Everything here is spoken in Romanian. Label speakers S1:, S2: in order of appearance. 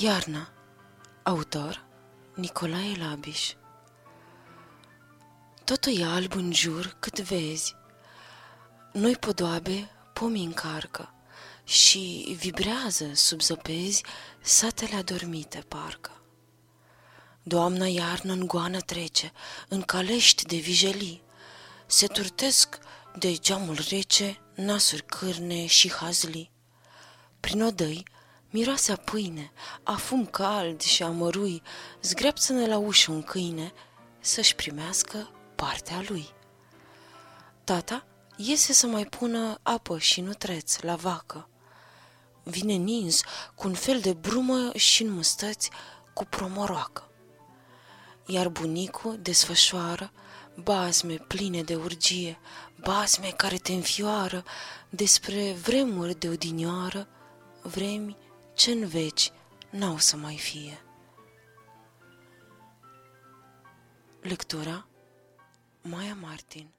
S1: Iarna Autor Nicolae Labiș Totul e alb în jur cât vezi. Noi podoabe pomii încarcă și vibrează sub zăpezi satele adormite parcă. Doamna iarnă în goană trece, în calești de vijelii, se turtesc de geamul rece nasuri cârne și hazli. Prin odăi, Miroase a pâine, a fum cald și a mărui, zgreapță-ne la ușă un câine să-și primească partea lui. Tata iese să mai pună apă și nutreț la vacă. Vine nins cu un fel de brumă și în mustăți cu promoroacă. Iar bunicul desfășoară basme pline de urgie, basme care te înfioară despre vremuri de odinioară, vremi ce în veci n-au să mai fie. Lectura Maia Martin